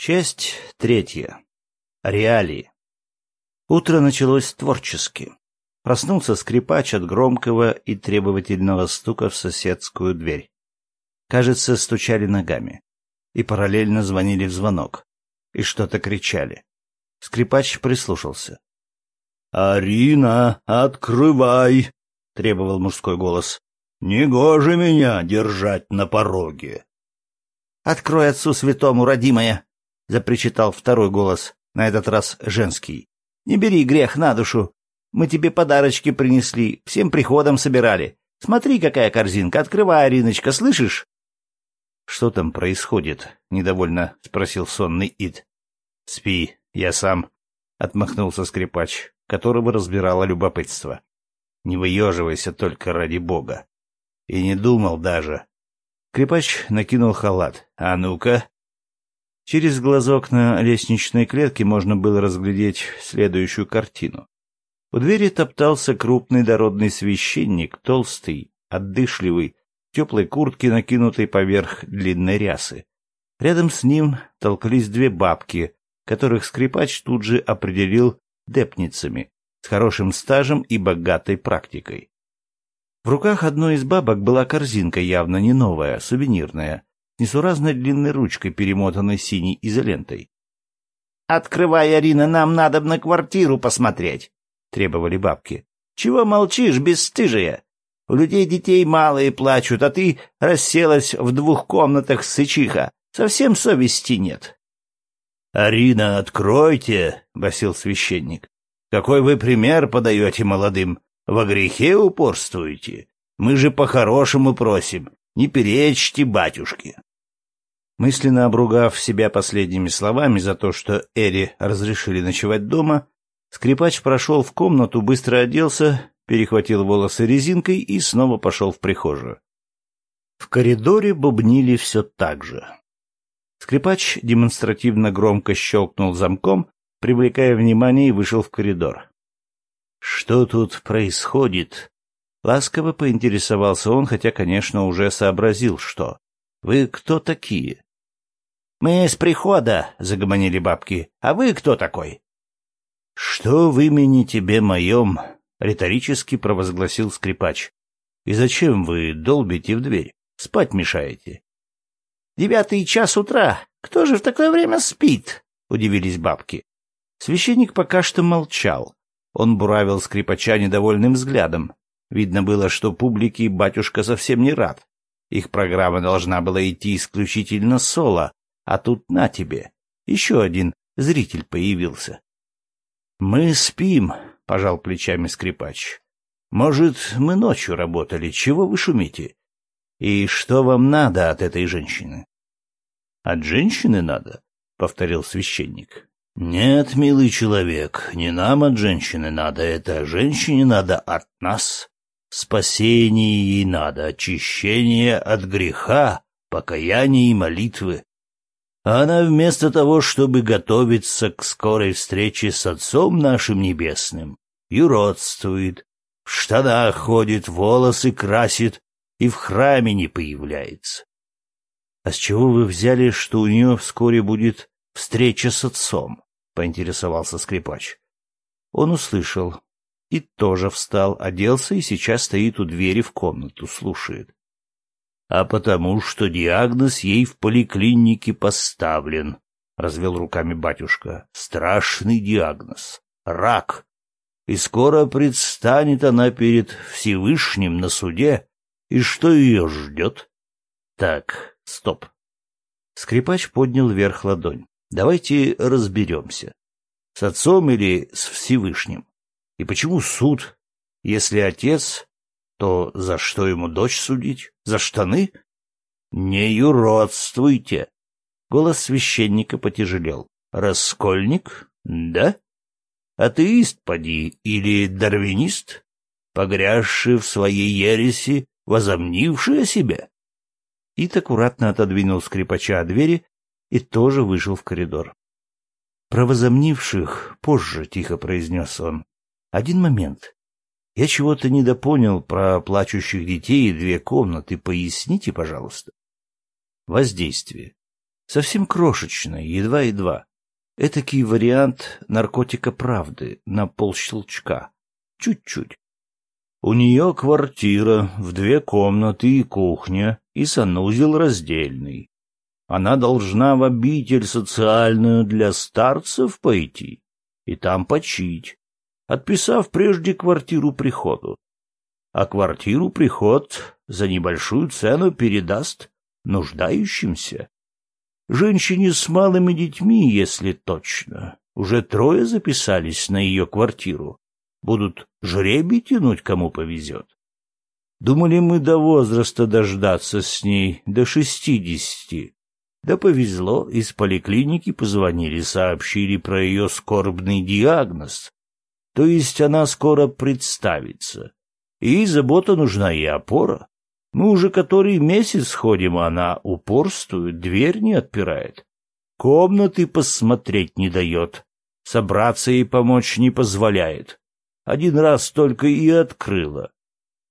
Часть третья. Реалии. Утро началось творчески. Проснулся скрипач от громкого и требовательного стука в соседскую дверь. Кажется, стучали ногами. И параллельно звонили в звонок. И что-то кричали. Скрипач прислушался. «Арина, открывай!» — требовал мужской голос. «Негоже меня держать на пороге!» «Открой отцу святому, родимая!» — запричитал второй голос, на этот раз женский. «Не бери грех на душу. Мы тебе подарочки принесли, всем приходом собирали. Смотри, какая корзинка, открывай, Ариночка, слышишь?» «Что там происходит?» — недовольно спросил сонный Ид. «Спи, я сам», — отмахнулся скрипач, которого разбирало любопытство. «Не выеживайся только ради бога». И не думал даже. Скрипач накинул халат. «А ну-ка, Через глазок на лестничной клетке можно было разглядеть следующую картину. У двери топтался крупный дородный священник, толстый, отдышливый, в теплой куртке, накинутой поверх длинной рясы. Рядом с ним толкались две бабки, которых скрипач тут же определил депницами, с хорошим стажем и богатой практикой. В руках одной из бабок была корзинка, явно не новая, сувенирная, несуразной длинной ручкой, перемотанной синей изолентой. «Открывай, Арина, нам надо на квартиру посмотреть», — требовали бабки. «Чего молчишь, бесстыжая? У людей детей мало и плачут, а ты расселась в двух комнатах сычиха. Совсем совести нет». «Арина, откройте!» — басил священник. «Какой вы пример подаете молодым? Во грехе упорствуете? Мы же по-хорошему просим, не перечьте батюшке». Мысленно обругав себя последними словами за то, что Эри разрешили ночевать дома, скрипач прошел в комнату, быстро оделся, перехватил волосы резинкой и снова пошел в прихожую. В коридоре бубнили все так же. Скрипач демонстративно громко щелкнул замком, привлекая внимание, и вышел в коридор. «Что тут происходит?» Ласково поинтересовался он, хотя, конечно, уже сообразил, что. «Вы кто такие?» «Мы с прихода», — загомонили бабки. «А вы кто такой?» «Что в имени тебе моем?» — риторически провозгласил скрипач. «И зачем вы долбите в дверь? Спать мешаете?» «Девятый час утра. Кто же в такое время спит?» — удивились бабки. Священник пока что молчал. Он буравил скрипача недовольным взглядом. Видно было, что публике батюшка совсем не рад. Их программа должна была идти исключительно соло, а тут на тебе. Еще один зритель появился. — Мы спим, — пожал плечами скрипач. — Может, мы ночью работали, чего вы шумите? И что вам надо от этой женщины? — От женщины надо, — повторил священник. — Нет, милый человек, не нам от женщины надо, это женщине надо от нас. Спасение ей надо, очищение от греха, покаяние и молитвы. А она вместо того, чтобы готовиться к скорой встрече с Отцом нашим Небесным, юродствует, в штанах ходит, волосы красит и в храме не появляется. — А с чего вы взяли, что у нее вскоре будет встреча с отцом? — поинтересовался скрипач. Он услышал и тоже встал, оделся и сейчас стоит у двери в комнату, слушает а потому что диагноз ей в поликлинике поставлен, — развел руками батюшка. — Страшный диагноз. Рак. И скоро предстанет она перед Всевышним на суде, и что ее ждет? Так, стоп. Скрипач поднял вверх ладонь. Давайте разберемся. С отцом или с Всевышним? И почему суд, если отец то за что ему дочь судить? За штаны? Не юродствуйте. Голос священника потяжелел. Раскольник? Да? Атеист, поди, или дарвинист? Погрязший в своей ереси, возомнивший о себе? Ит аккуратно отодвинул скрипача от двери и тоже вышел в коридор. Про возомнивших позже, — тихо произнес он. Один момент. Я чего-то недопонял про плачущих детей и две комнаты. Поясните, пожалуйста. Воздействие. Совсем крошечная, едва-едва. Этакий вариант наркотика правды на полщелчка. Чуть-чуть. У нее квартира в две комнаты и кухня, и санузел раздельный. Она должна в обитель социальную для старцев пойти и там почить, отписав прежде квартиру приходу. А квартиру приход за небольшую цену передаст нуждающимся. Женщине с малыми детьми, если точно. Уже трое записались на ее квартиру. Будут жребий тянуть, кому повезет. Думали мы до возраста дождаться с ней, до шестидесяти. Да повезло, из поликлиники позвонили, сообщили про ее скорбный диагноз. То есть она скоро представится. И забота нужна, и опора. Мы уже который месяц ходим, а она упорствует, дверь не отпирает. Комнаты посмотреть не дает, собраться ей помочь не позволяет. Один раз только и открыла.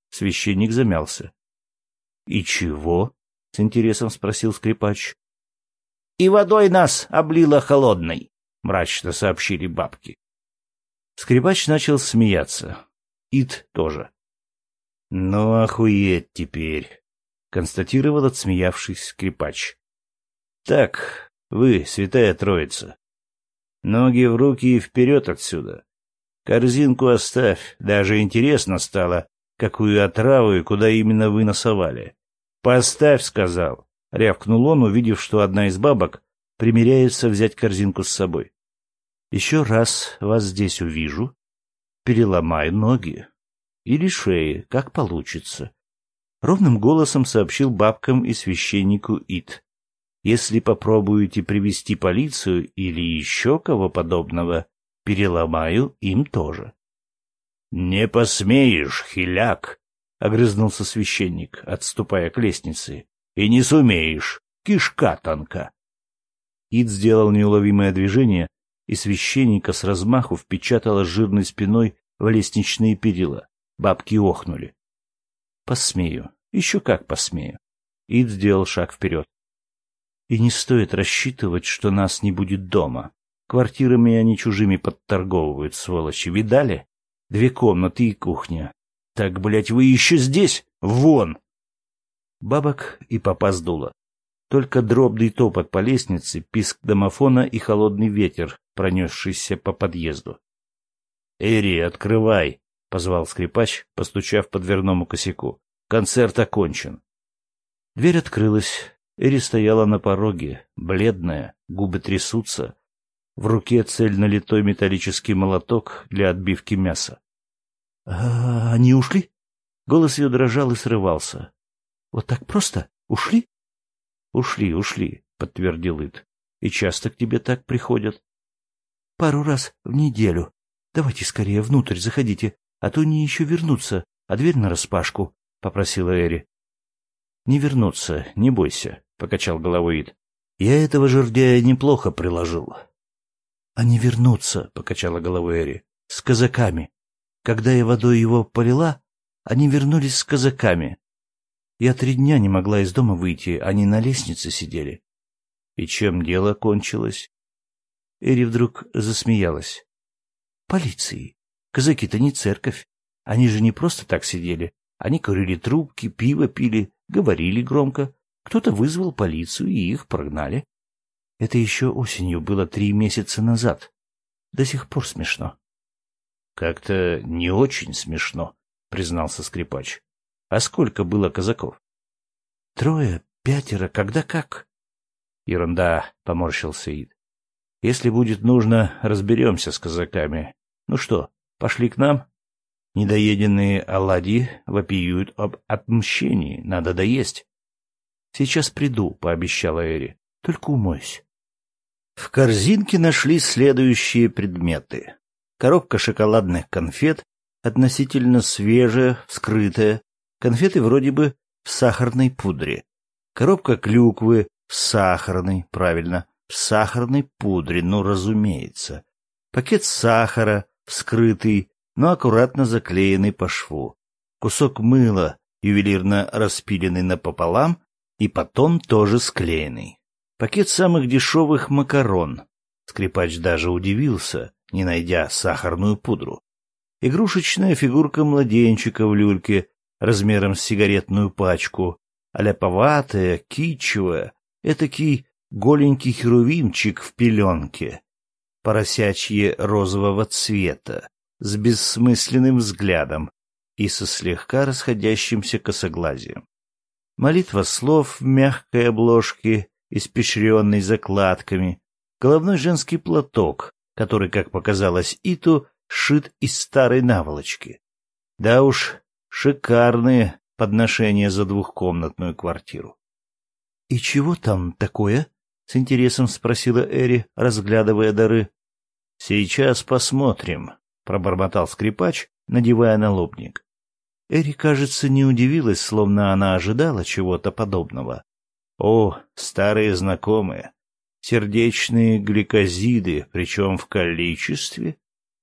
Священник замялся. — И чего? — с интересом спросил скрипач. — И водой нас облила холодной, — мрачно сообщили бабки. Скрипач начал смеяться. Ит тоже. — Ну, охуеть теперь, — констатировал отсмеявшись скрипач. — Так, вы, святая троица, ноги в руки и вперед отсюда. Корзинку оставь, даже интересно стало, какую отраву и куда именно вы носовали. Поставь, сказал, рявкнул он, увидев, что одна из бабок примеряется взять корзинку с собой. Еще раз вас здесь увижу, переломай ноги или шеи, как получится. Ровным голосом сообщил бабкам и священнику Ит. Если попробуете привести полицию или еще кого подобного, переломаю им тоже. — Не посмеешь, хиляк! — огрызнулся священник, отступая к лестнице. — И не сумеешь, кишка тонка. Ид сделал неуловимое движение, и священника с размаху впечатала жирной спиной в лестничные перила. Бабки охнули. — Посмею. Еще как посмею. Ид сделал шаг вперед. — И не стоит рассчитывать, что нас не будет дома. Квартирами они чужими подторговывают, сволочи. Видали? Две комнаты и кухня. Так, блядь, вы еще здесь? Вон! Бабок и папа сдуло. Только дробный топот по лестнице, писк домофона и холодный ветер, пронесшийся по подъезду. — Эри, открывай! — позвал скрипач, постучав по дверному косяку. — Концерт окончен. Дверь открылась. Эри стояла на пороге, бледная, губы трясутся, в руке цельно литой металлический молоток для отбивки мяса. «А, они ушли?» Голос ее дрожал и срывался. «Вот так просто? Ушли?» «Ушли, ушли», — подтвердил Ит. «И часто к тебе так приходят?» «Пару раз в неделю. Давайте скорее внутрь заходите, а то они еще вернутся, а дверь нараспашку», — попросила Эри. «Не вернутся, не бойся», — покачал головой Ит. «Я этого жердяя неплохо приложил. Они вернутся, — покачала головой Эри, — с казаками. Когда я водой его полила, они вернулись с казаками. Я три дня не могла из дома выйти, они на лестнице сидели. И чем дело кончилось? Эри вдруг засмеялась. Полиции. Казаки-то не церковь. Они же не просто так сидели. Они курили трубки, пиво пили, говорили громко. Кто-то вызвал полицию, и их прогнали. Это еще осенью было три месяца назад. До сих пор смешно. — Как-то не очень смешно, — признался скрипач. — А сколько было казаков? — Трое, пятеро, когда как. — Ерунда, — поморщился Ид. — Если будет нужно, разберемся с казаками. Ну что, пошли к нам? Недоеденные оладьи вопиют об отмщении, надо доесть. — Сейчас приду, — пообещала Эри. — Только умойся. В корзинке нашли следующие предметы. Коробка шоколадных конфет, относительно свежая, вскрытая. Конфеты вроде бы в сахарной пудре. Коробка клюквы в сахарной, правильно, в сахарной пудре, ну, разумеется. Пакет сахара, вскрытый, но аккуратно заклеенный по шву. Кусок мыла, ювелирно распиленный напополам, и потом тоже склеенный. Пакет самых дешевых макарон. Скрипач даже удивился, не найдя сахарную пудру. Игрушечная фигурка младенчика в люльке размером с сигаретную пачку, аляповатая, кичевая, этакий голенький херувимчик в пеленке, поросячье розового цвета, с бессмысленным взглядом и со слегка расходящимся косоглазием. Молитва слов в мягкой обложке, испещренной закладками, головной женский платок, который, как показалось Иту, сшит из старой наволочки. Да уж, шикарные подношения за двухкомнатную квартиру. — И чего там такое? — с интересом спросила Эри, разглядывая дары. — Сейчас посмотрим, — пробормотал скрипач, надевая налобник. Эри, кажется, не удивилась, словно она ожидала чего-то подобного. О, старые знакомые! Сердечные гликозиды, причем в количестве.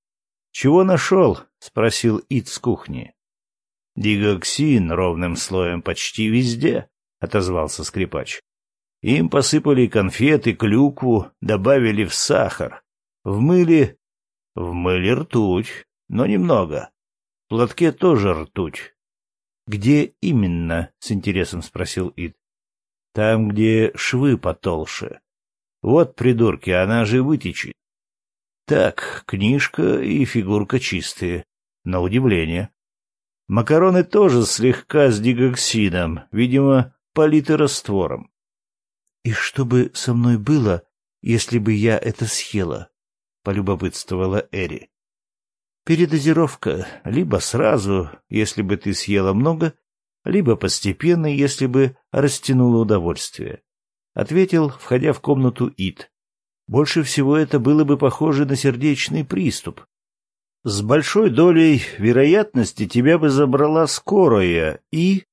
— Чего нашел? — спросил Ит с кухни. — Дигоксин ровным слоем почти везде, — отозвался скрипач. Им посыпали конфеты, клюкву, добавили в сахар. В мыле... В мыле ртуть, но немного. В платке тоже ртуть. — Где именно? — с интересом спросил Ид. — Там, где швы потолще. Вот, придурки, она же вытечет. Так, книжка и фигурка чистые. На удивление. Макароны тоже слегка с дигоксином, видимо, политы раствором. — И что бы со мной было, если бы я это съела? — полюбопытствовала Эри. — Передозировка. Либо сразу, если бы ты съела много, либо постепенно, если бы растянула удовольствие ответил, входя в комнату Ит. Больше всего это было бы похоже на сердечный приступ. С большой долей вероятности тебя бы забрала скорая, и...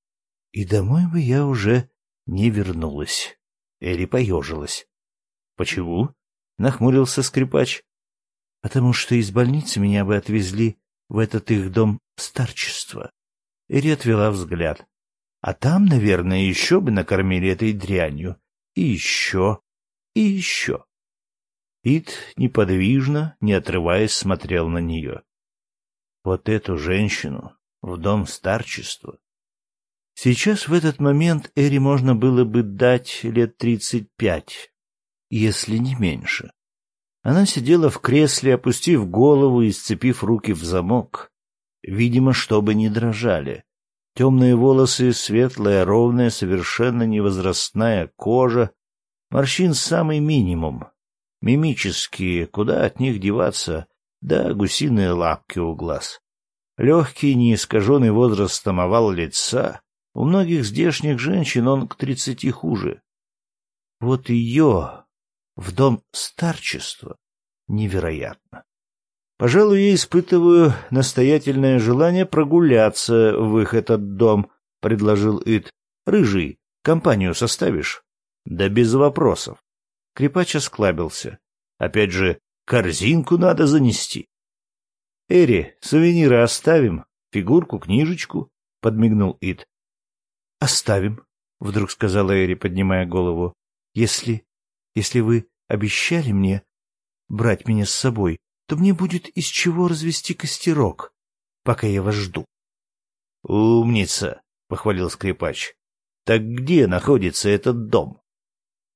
И домой бы я уже не вернулась. Эли поежилась. — Почему? — нахмурился скрипач. — Потому что из больницы меня бы отвезли в этот их дом старчества. Эри отвела взгляд. А там, наверное, еще бы накормили этой дрянью и еще, и еще. Пит неподвижно, не отрываясь, смотрел на нее. Вот эту женщину в дом старчества. Сейчас в этот момент Эри можно было бы дать лет тридцать пять, если не меньше. Она сидела в кресле, опустив голову и сцепив руки в замок, видимо, чтобы не дрожали. Темные волосы, светлая, ровная, совершенно невозрастная кожа, морщин самый минимум. Мимические, куда от них деваться, да гусиные лапки у глаз. Легкий, неискаженный возрастом овал лица. У многих здешних женщин он к тридцати хуже. Вот ее в дом старчества невероятно. Пожалуй, я испытываю настоятельное желание прогуляться в их этот дом, — предложил Ит. — Рыжий, компанию составишь? — Да без вопросов. Крепач осклабился. — Опять же, корзинку надо занести. — Эри, сувениры оставим? Фигурку, книжечку? — подмигнул Ит. — Оставим, — вдруг сказала Эри, поднимая голову. — Если... если вы обещали мне брать меня с собой, то мне будет из чего развести костерок, пока я вас жду. — Умница! — похвалил скрипач. — Так где находится этот дом? —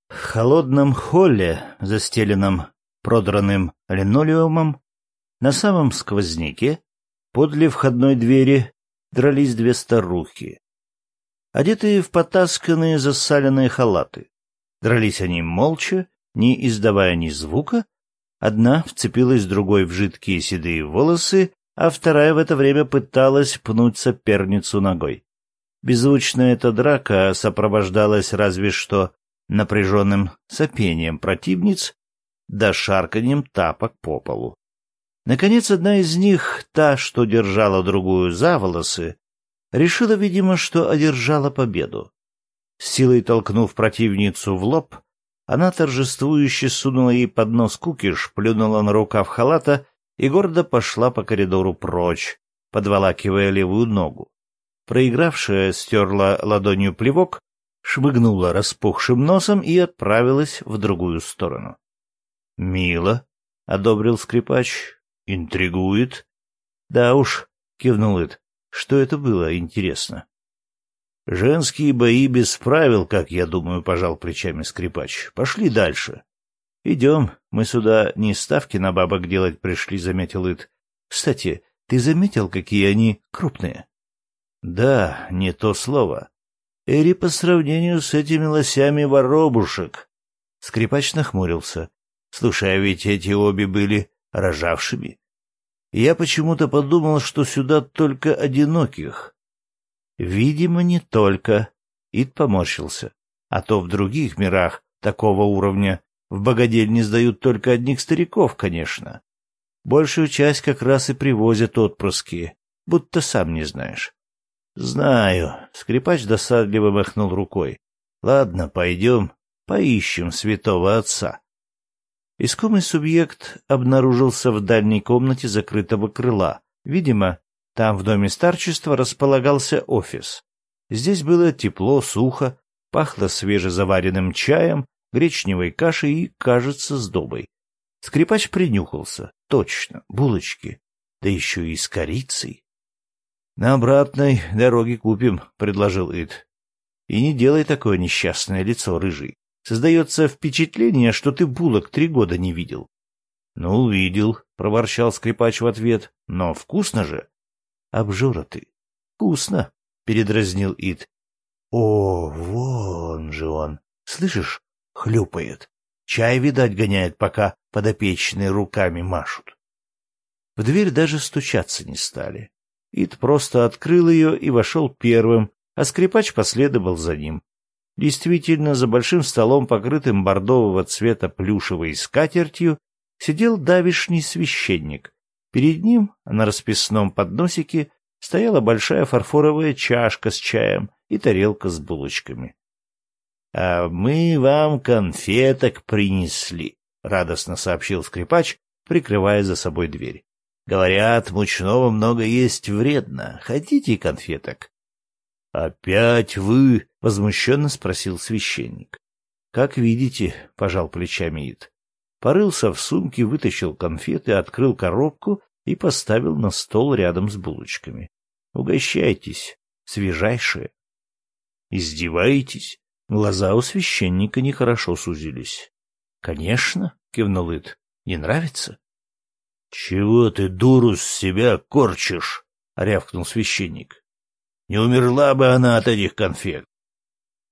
В холодном холле, застеленном продранным линолеумом, на самом сквозняке, подле входной двери, дрались две старухи. Одетые в потасканные засаленные халаты. Дрались они молча, не издавая ни звука, Одна вцепилась другой в жидкие седые волосы, а вторая в это время пыталась пнуть соперницу ногой. Беззвучная эта драка сопровождалась разве что напряженным сопением противниц да шарканьем тапок по полу. Наконец, одна из них, та, что держала другую за волосы, решила, видимо, что одержала победу. силой толкнув противницу в лоб, она торжествующе сунула ей под нос кукиш, плюнула на рукав халата и гордо пошла по коридору прочь, подволакивая левую ногу. Проигравшая стерла ладонью плевок, шмыгнула распухшим носом и отправилась в другую сторону. — Мило, — одобрил скрипач, — интригует. — Да уж, — кивнул Ит, — что это было, интересно. — Женские бои без правил, как я думаю, — пожал плечами скрипач. — Пошли дальше. — Идем, мы сюда не ставки на бабок делать пришли, — заметил Ит. — Кстати, ты заметил, какие они крупные? — Да, не то слово. Эри по сравнению с этими лосями воробушек. Скрипач нахмурился. Слушай, а ведь эти обе были рожавшими. Я почему-то подумал, что сюда только одиноких. Видимо, не только. Ид поморщился. А то в других мирах такого уровня в богадельне сдают только одних стариков, конечно. Большую часть как раз и привозят отпрыски, будто сам не знаешь. — Знаю. Скрипач досадливо махнул рукой. — Ладно, пойдем, поищем святого отца. Искомый субъект обнаружился в дальней комнате закрытого крыла. Видимо, там в доме старчества располагался офис. Здесь было тепло, сухо, пахло свежезаваренным чаем, гречневой кашей и, кажется, сдобой. Скрипач принюхался. Точно, булочки. Да еще и с корицей. — На обратной дороге купим, — предложил Ид. — И не делай такое несчастное лицо, рыжий. Создается впечатление, что ты булок три года не видел. — Ну, видел, — проворчал скрипач в ответ. — Но вкусно же. — Обжора ты. — Вкусно, — передразнил Ид. — О, вон же он. Слышишь, хлюпает. Чай, видать, гоняет, пока подопечные руками машут. В дверь даже стучаться не стали. Ид просто открыл ее и вошел первым, а скрипач последовал за ним. Действительно, за большим столом, покрытым бордового цвета плюшевой скатертью, сидел давишний священник. Перед ним, на расписном подносике, стояла большая фарфоровая чашка с чаем и тарелка с булочками. — А мы вам конфеток принесли, — радостно сообщил скрипач, прикрывая за собой дверь. — Говорят, мучного много есть вредно. Хотите конфеток? «Опять вы?» — возмущенно спросил священник. «Как видите», — пожал плечами Ид. Порылся в сумке, вытащил конфеты, открыл коробку и поставил на стол рядом с булочками. «Угощайтесь, свежайшие». «Издеваетесь?» Глаза у священника нехорошо сузились. «Конечно», — кивнул Ид. «Не нравится?» «Чего ты, дуру, с себя корчишь?» — рявкнул священник. Не умерла бы она от этих конфет.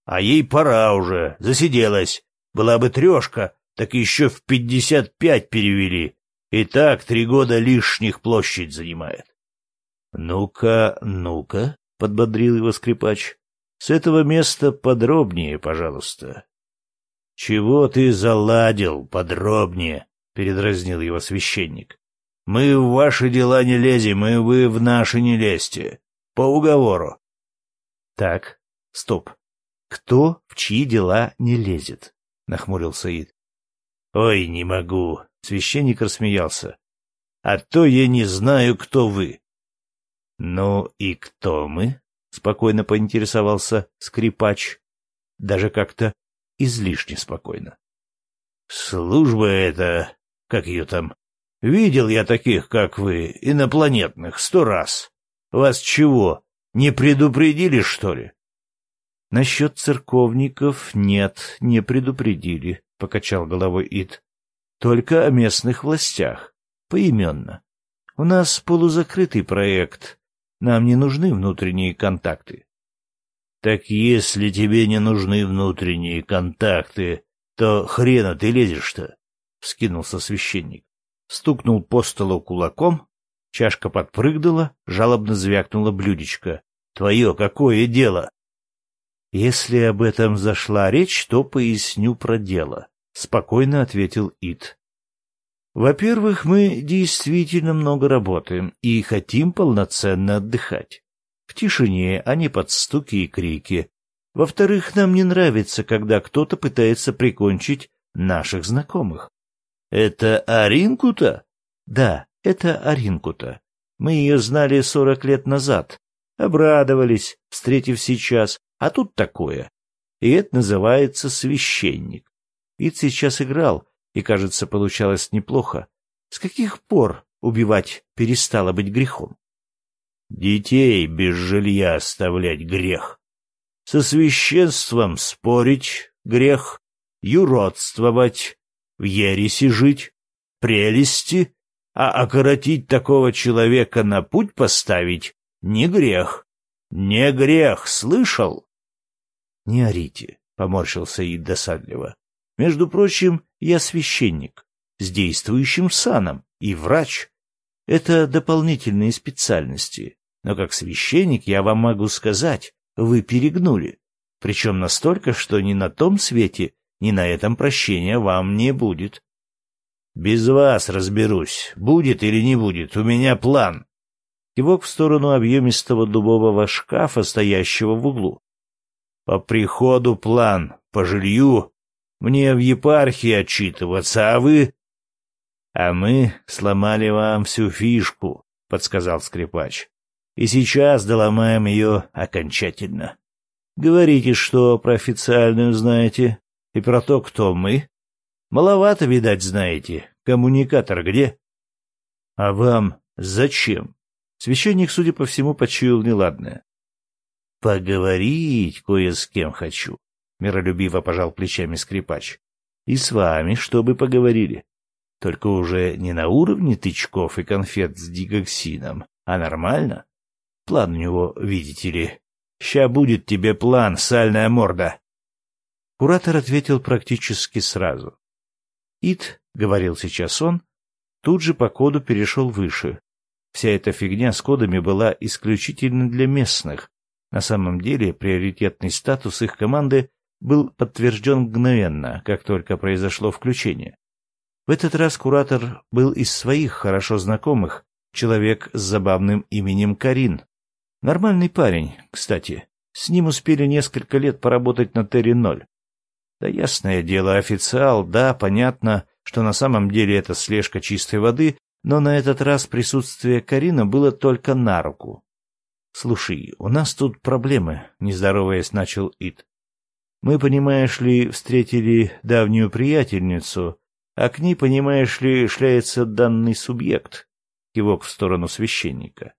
А ей пора уже, засиделась. Была бы трешка, так еще в пятьдесят пять перевели. И так три года лишних площадь занимает. — Ну-ка, ну-ка, — подбодрил его скрипач, — с этого места подробнее, пожалуйста. — Чего ты заладил подробнее? — передразнил его священник. — Мы в ваши дела не лезем, и вы в наши не лезьте. По уговору. Так, стоп. Кто в чьи дела не лезет? Нахмурился Ид. Ой, не могу. Священник рассмеялся. А то я не знаю, кто вы. Ну и кто мы? Спокойно поинтересовался скрипач. Даже как-то излишне спокойно. Служба эта, как ее там, видел я таких, как вы, инопланетных, сто раз. Вас чего, не предупредили, что ли? — Насчет церковников нет, не предупредили, — покачал головой Ид. — Только о местных властях, поименно. У нас полузакрытый проект, нам не нужны внутренние контакты. — Так если тебе не нужны внутренние контакты, то хрена ты лезешь-то? — вскинулся священник. Стукнул по столу кулаком, Чашка подпрыгнула, жалобно звякнула блюдечко. «Твое какое дело?» «Если об этом зашла речь, то поясню про дело», — спокойно ответил Ит. «Во-первых, мы действительно много работаем и хотим полноценно отдыхать. В тишине, а не под стуки и крики. Во-вторых, нам не нравится, когда кто-то пытается прикончить наших знакомых». «Это Аринку-то?» «Да, это Аринкута. Мы ее знали сорок лет назад. Обрадовались, встретив сейчас. А тут такое. и это называется священник. Ид сейчас играл, и, кажется, получалось неплохо. С каких пор убивать перестало быть грехом? Детей без жилья оставлять грех. Со священством спорить грех, юродствовать, в ереси жить, прелести, а окоротить такого человека на путь поставить не грех. Не грех, слышал? — Не орите, — поморщился Ид досадливо. — Между прочим, я священник, с действующим саном, и врач. Это дополнительные специальности. Но как священник я вам могу сказать, вы перегнули. Причем настолько, что ни на том свете, ни на этом прощения вам не будет. Без вас разберусь, будет или не будет, у меня план. Кивок в сторону объемистого дубового шкафа, стоящего в углу. По приходу план, по жилью. Мне в епархии отчитываться, а вы... — А мы сломали вам всю фишку, — подсказал скрипач. — И сейчас доломаем ее окончательно. Говорите, что про официальную знаете, и про то, кто мы. Маловато, видать, знаете. Коммуникатор где? — А вам зачем? Священник, судя по всему, почуял неладное. — Поговорить кое с кем хочу, — миролюбиво пожал плечами скрипач. — И с вами, чтобы поговорили. Только уже не на уровне тычков и конфет с дигоксином, а нормально. План у него, видите ли. Ща будет тебе план, сальная морда. Куратор ответил практически сразу. Ит, — говорил сейчас он, тут же по коду перешел выше, Вся эта фигня с кодами была исключительно для местных. На самом деле приоритетный статус их команды был подтвержден мгновенно, как только произошло включение. В этот раз куратор был из своих хорошо знакомых, человек с забавным именем Карин. Нормальный парень, кстати. С ним успели несколько лет поработать на Терри-0. Да ясное дело, официал, да, понятно, что на самом деле это слежка чистой воды, но на этот раз присутствие Карина было только на руку. «Слушай, у нас тут проблемы», — нездороваясь начал Ит. «Мы, понимаешь ли, встретили давнюю приятельницу, а к ней, понимаешь ли, шляется данный субъект», — кивок в сторону священника,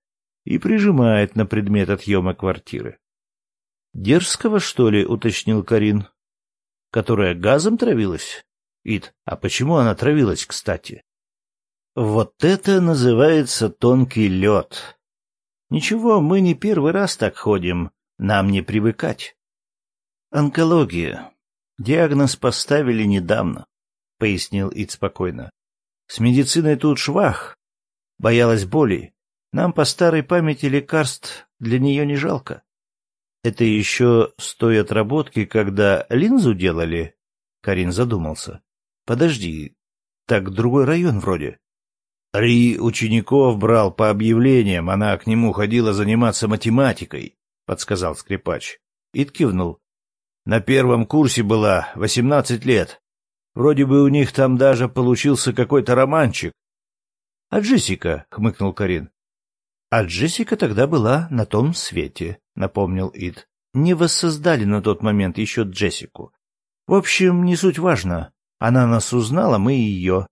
«и прижимает на предмет отъема квартиры». «Дерзкого, что ли?» — уточнил Карин. «Которая газом травилась?» «Ит, а почему она травилась, кстати?» Вот это называется тонкий лед. Ничего, мы не первый раз так ходим, нам не привыкать. Онкология. Диагноз поставили недавно, — пояснил Ид спокойно. С медициной тут швах. Боялась боли. Нам по старой памяти лекарств для нее не жалко. Это еще с той отработки, когда линзу делали? Карин задумался. Подожди, так другой район вроде. Ри учеников брал по объявлениям, она к нему ходила заниматься математикой, — подсказал скрипач. Ид кивнул. На первом курсе была восемнадцать лет. Вроде бы у них там даже получился какой-то романчик. — А Джессика? — хмыкнул Карин. — А Джессика тогда была на том свете, — напомнил Ид. Не воссоздали на тот момент еще Джессику. В общем, не суть важно. Она нас узнала, мы ее.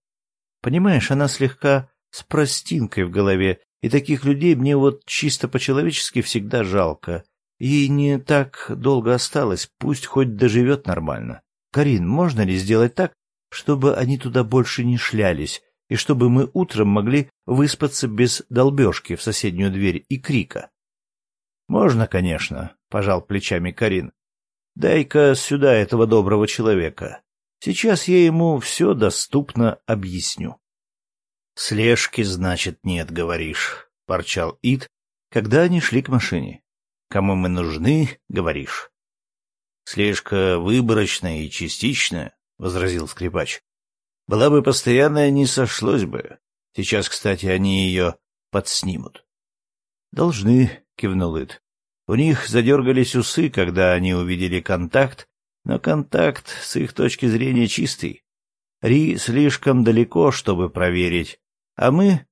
Понимаешь, она слегка с простинкой в голове, и таких людей мне вот чисто по-человечески всегда жалко. Ей не так долго осталось, пусть хоть доживет нормально. Карин, можно ли сделать так, чтобы они туда больше не шлялись, и чтобы мы утром могли выспаться без долбежки в соседнюю дверь и крика? — Можно, конечно, — пожал плечами Карин. — Дай-ка сюда этого доброго человека. Сейчас я ему все доступно объясню. «Слежки, значит, нет, говоришь», — ворчал Ид, когда они шли к машине. «Кому мы нужны, говоришь?» «Слежка выборочная и частичная», — возразил скрипач. «Была бы постоянная, не сошлось бы. Сейчас, кстати, они ее подснимут». «Должны», — кивнул Ид. У них задергались усы, когда они увидели контакт, но контакт с их точки зрения чистый. Ри слишком далеко, чтобы проверить, а мы...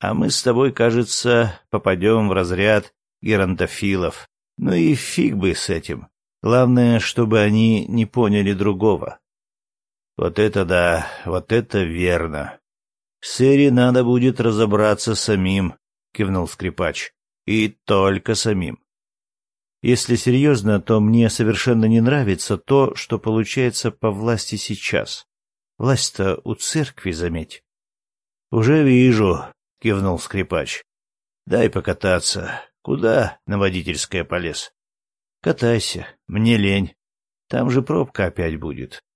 А мы с тобой, кажется, попадем в разряд геронтофилов. Ну и фиг бы с этим. Главное, чтобы они не поняли другого. Вот это да, вот это верно. С надо будет разобраться самим, кивнул скрипач. И только самим. Если серьезно, то мне совершенно не нравится то, что получается по власти сейчас. Власть-то у церкви, заметь. — Уже вижу, — кивнул скрипач. — Дай покататься. Куда на водительское полез? — Катайся, мне лень. Там же пробка опять будет. —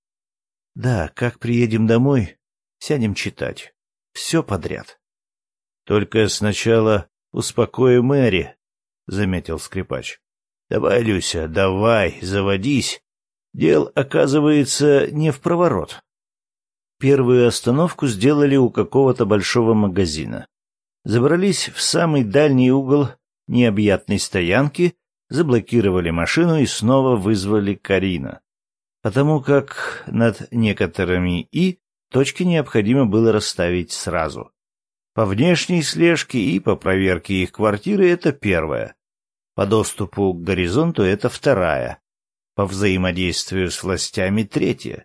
Да, как приедем домой, сядем читать. Все подряд. — Только сначала успокоим Мэри, — заметил скрипач. Давай, Люся, давай, заводись. Дел, оказывается, не в проворот. Первую остановку сделали у какого-то большого магазина. Забрались в самый дальний угол необъятной стоянки, заблокировали машину и снова вызвали Карина. Потому как над некоторыми «и» точки необходимо было расставить сразу. По внешней слежке и по проверке их квартиры это первое. По доступу к горизонту это вторая. По взаимодействию с властями третья.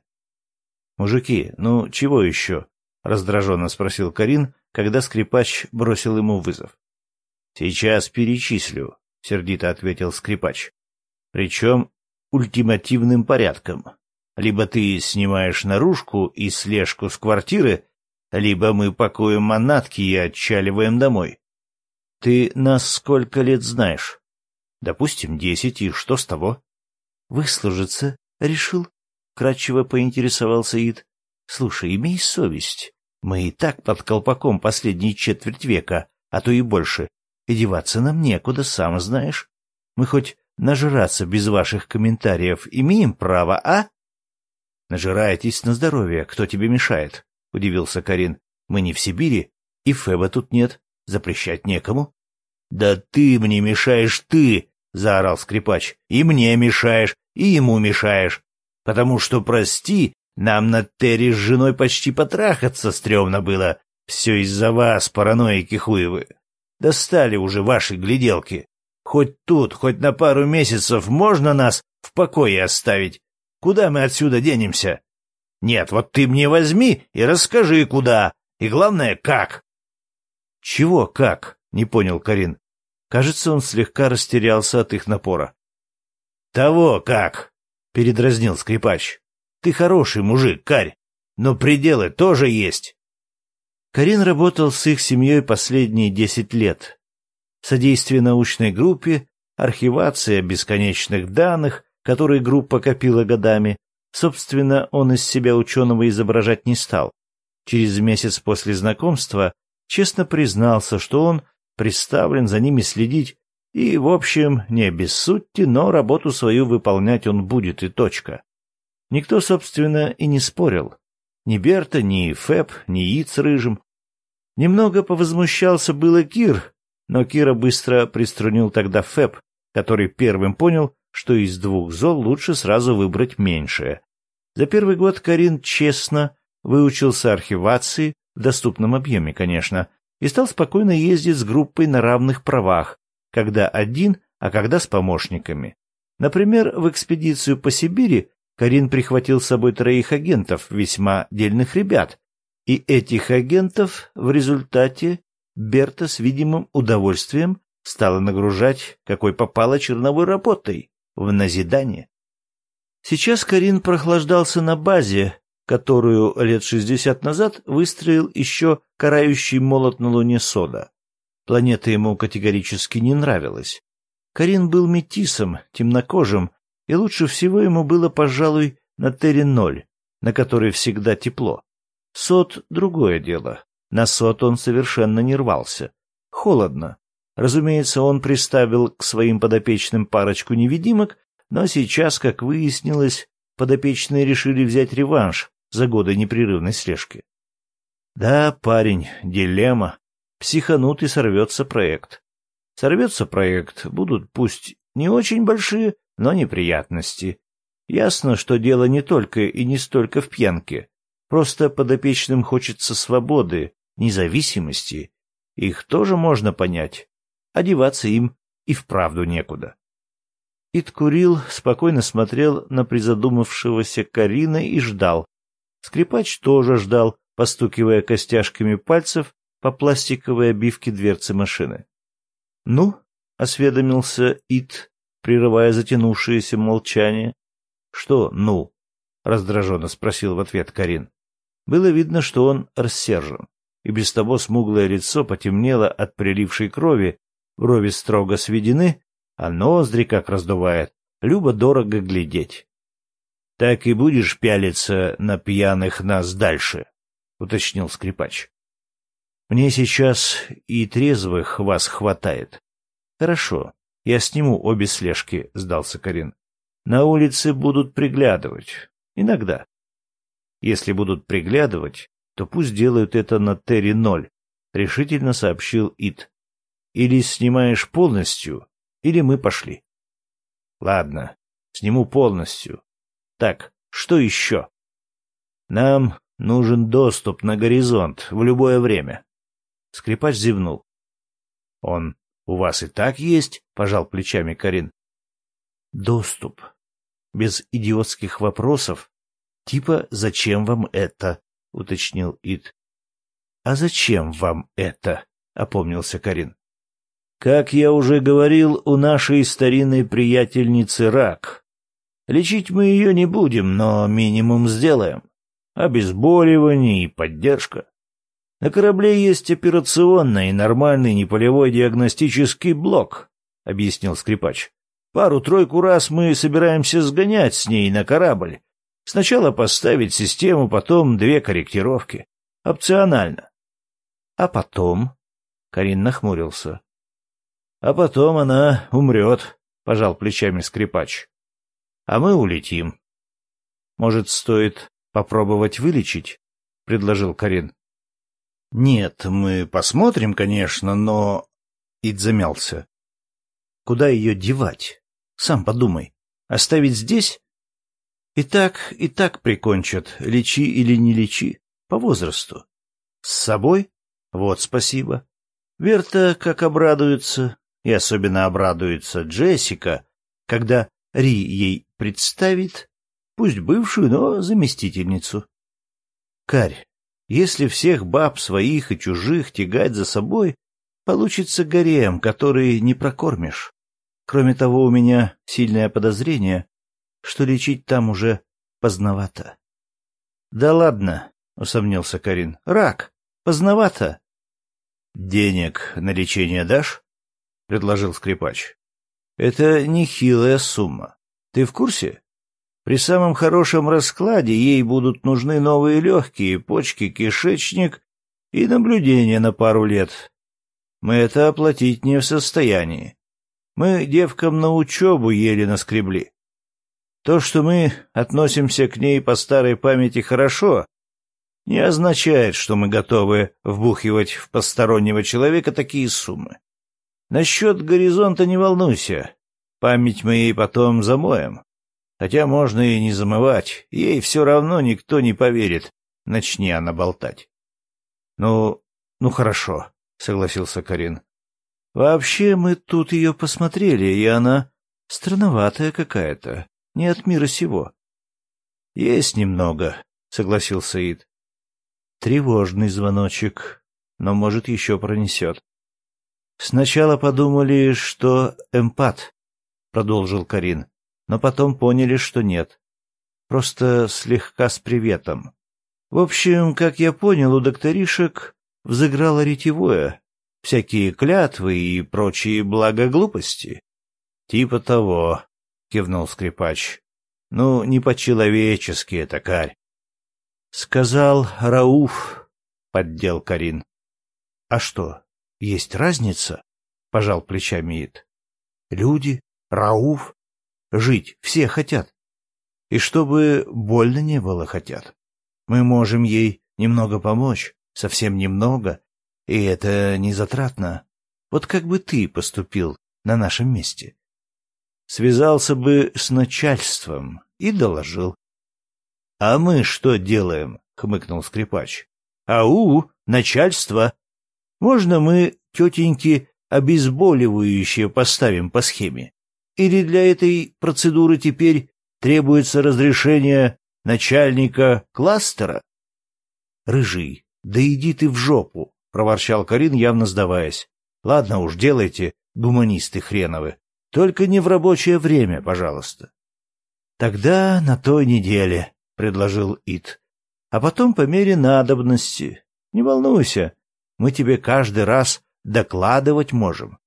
«Мужики, ну чего еще?» — раздраженно спросил Карин, когда скрипач бросил ему вызов. «Сейчас перечислю», — сердито ответил скрипач. «Причем ультимативным порядком. Либо ты снимаешь наружку и слежку с квартиры, либо мы пакуем манатки и отчаливаем домой. Ты нас сколько лет знаешь?» Допустим, десять, и что с того? Выслужиться решил? Кратчево поинтересовался Ид. Слушай, имей совесть. Мы и так под колпаком последней четверть века, а то и больше. И деваться нам некуда, сам знаешь. Мы хоть нажраться без ваших комментариев имеем право, а? Нажираетесь на здоровье, кто тебе мешает? — удивился Карин. Мы не в Сибири, и Феба тут нет, запрещать некому. — Да ты мне мешаешь ты! — заорал скрипач. — И мне мешаешь, и ему мешаешь. Потому что, прости, нам на Терри с женой почти потрахаться стрёмно было. Все из-за вас, параноики хуевы. Достали уже ваши гляделки. Хоть тут, хоть на пару месяцев можно нас в покое оставить. Куда мы отсюда денемся? Нет, вот ты мне возьми и расскажи, куда. И главное, как. — Чего как? — не понял Карин. Кажется, он слегка растерялся от их напора. — Того как! — передразнил скрипач. — Ты хороший мужик, Карь, но пределы тоже есть. Карин работал с их семьей последние десять лет. Содействие научной группе, архивация бесконечных данных, которые группа копила годами, собственно, он из себя ученого изображать не стал. Через месяц после знакомства честно признался, что он приставлен за ними следить, и, в общем, не обессудьте, но работу свою выполнять он будет, и точка. Никто, собственно, и не спорил. Ни Берта, ни Фэб, ни с Рыжим. Немного повозмущался было Кир, но Кира быстро приструнил тогда Фэб, который первым понял, что из двух зол лучше сразу выбрать меньшее. За первый год Карин честно выучился архивации, в доступном объеме, конечно, и стал спокойно ездить с группой на равных правах, когда один, а когда с помощниками. Например, в экспедицию по Сибири Карин прихватил с собой троих агентов, весьма дельных ребят, и этих агентов в результате Берта с видимым удовольствием стала нагружать, какой попало черновой работой, в назидание. Сейчас Карин прохлаждался на базе, которую лет шестьдесят назад выстроил еще карающий молот на Луне Сода. Планета ему категорически не нравилась. Карин был метисом, темнокожим, и лучше всего ему было, пожалуй, на Терри-0, на которой всегда тепло. Сот — другое дело. На сот он совершенно не рвался. Холодно. Разумеется, он приставил к своим подопечным парочку невидимок, но сейчас, как выяснилось, подопечные решили взять реванш за годы непрерывной слежки. Да, парень, дилемма. Психанут и сорвется проект. Сорвется проект, будут пусть не очень большие, но неприятности. Ясно, что дело не только и не столько в пьянке. Просто подопечным хочется свободы, независимости. Их тоже можно понять. Одеваться им и вправду некуда. Ид курил, спокойно смотрел на призадумавшегося Карина и ждал. Скрипач тоже ждал, постукивая костяшками пальцев по пластиковой обивке дверцы машины. — Ну? — осведомился Ит, прерывая затянувшееся молчание. — Что «ну»? — раздраженно спросил в ответ Карин. Было видно, что он рассержен, и без того смуглое лицо потемнело от прилившей крови, брови строго сведены, а ноздри как раздувает, любо-дорого глядеть. — Так и будешь пялиться на пьяных нас дальше, — уточнил скрипач. — Мне сейчас и трезвых вас хватает. — Хорошо, я сниму обе слежки, — сдался Карин. — На улице будут приглядывать. Иногда. Если будут приглядывать, то пусть делают это на Терри-0, — решительно сообщил Ит. Или снимаешь полностью, или мы пошли. Ладно, сниму полностью. Так, что еще? Нам нужен доступ на горизонт в любое время. Скрипач зевнул. Он у вас и так есть, пожал плечами Карин. Доступ. Без идиотских вопросов. Типа, зачем вам это? Уточнил Ид. А зачем вам это? опомнился Карин. Как я уже говорил, у нашей старинной приятельницы рак. Лечить мы ее не будем, но минимум сделаем. Обезболивание и поддержка. На корабле есть операционный нормальный неполевой диагностический блок, — объяснил скрипач. Пару-тройку раз мы собираемся сгонять с ней на корабль. Сначала поставить систему, потом две корректировки. Опционально. А потом... Карин нахмурился. А потом она умрет, — пожал плечами скрипач. А мы улетим. Может, стоит попробовать вылечить? — предложил Карин. — Нет, мы посмотрим, конечно, но... Ид замялся. — Куда ее девать? Сам подумай. Оставить здесь? И так, и так прикончат, лечи или не лечи, по возрасту. С собой? Вот спасибо. Верта как обрадуется, и особенно обрадуется Джессика, когда Ри ей представит, пусть бывшую, но заместительницу. Карь, если всех баб своих и чужих тягать за собой, получится гарем, который не прокормишь. Кроме того, у меня сильное подозрение, что лечить там уже поздновато. — Да ладно, — усомнился Карин. — Рак. Поздновато. — Денег на лечение дашь? — предложил скрипач. «Это нехилая сумма. Ты в курсе? При самом хорошем раскладе ей будут нужны новые легкие, почки, кишечник и наблюдение на пару лет. Мы это оплатить не в состоянии. Мы девкам на учебу еле наскребли. То, что мы относимся к ней по старой памяти хорошо, не означает, что мы готовы вбухивать в постороннего человека такие суммы. Насчет горизонта не волнуйся. Память мы ей потом замоем. Хотя можно и не замывать. Ей все равно никто не поверит, начни она болтать. — Ну, ну хорошо, — согласился Карин. — Вообще мы тут ее посмотрели, и она странноватая какая-то, не от мира сего. — Есть немного, — согласился Ид. — Тревожный звоночек, но, может, еще пронесет. Сначала подумали, что эмпат, продолжил Карин, но потом поняли, что нет. Просто слегка с приветом. В общем, как я понял, у докторишек взыграло ретевое, всякие клятвы и прочие благоглупости. Типа того, кивнул скрипач. Ну, не по-человечески это, Карь. Сказал Рауф, поддел Карин. А что, есть разница? — пожал плечами Ид. — Люди, Рауф, жить все хотят. И чтобы больно не было хотят. Мы можем ей немного помочь, совсем немного, и это не затратно. Вот как бы ты поступил на нашем месте? Связался бы с начальством и доложил. — А мы что делаем? — хмыкнул скрипач. — Ау, начальство! Можно мы, тетеньки, обезболивающее поставим по схеме? Или для этой процедуры теперь требуется разрешение начальника кластера? Рыжий, да иди ты в жопу, проворчал Карин, явно сдаваясь. Ладно уж, делайте, гуманисты хреновы. Только не в рабочее время, пожалуйста. Тогда на той неделе, предложил Ит. А потом по мере надобности. Не волнуйся, мы тебе каждый раз докладывать можем.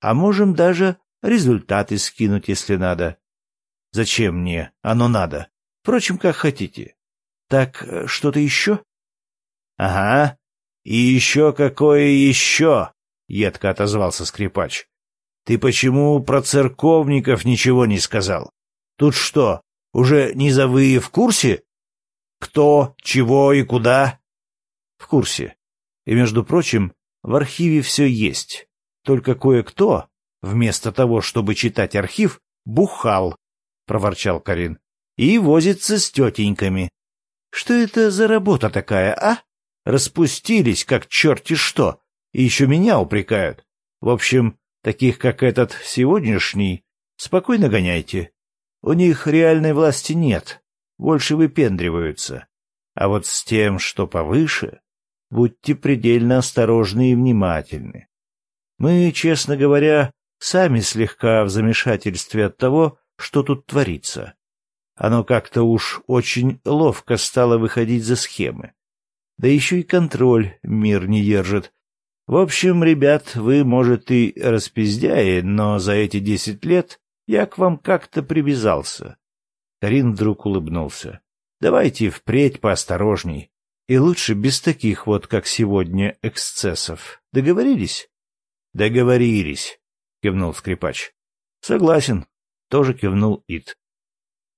А можем даже результаты скинуть, если надо. Зачем мне? Оно надо. Впрочем, как хотите. Так, э, что-то еще? Ага. И еще какое еще? Едко отозвался скрипач. Ты почему про церковников ничего не сказал? Тут что, уже низовые в курсе? Кто, чего и куда? В курсе. И, между прочим, в архиве все есть. Только кое-кто, вместо того, чтобы читать архив, бухал, — проворчал Карин, — и возится с тетеньками. Что это за работа такая, а? Распустились, как черти что, и еще меня упрекают. В общем, таких, как этот сегодняшний, спокойно гоняйте. У них реальной власти нет, больше выпендриваются. А вот с тем, что повыше, будьте предельно осторожны и внимательны. Мы, честно говоря, сами слегка в замешательстве от того, что тут творится. Оно как-то уж очень ловко стало выходить за схемы. Да еще и контроль мир не держит. В общем, ребят, вы, может, и распиздяи, но за эти десять лет я к вам как-то привязался. Карин вдруг улыбнулся. Давайте впредь поосторожней. И лучше без таких вот, как сегодня, эксцессов. Договорились? Договорились, кивнул скрипач. Согласен, тоже кивнул Ит.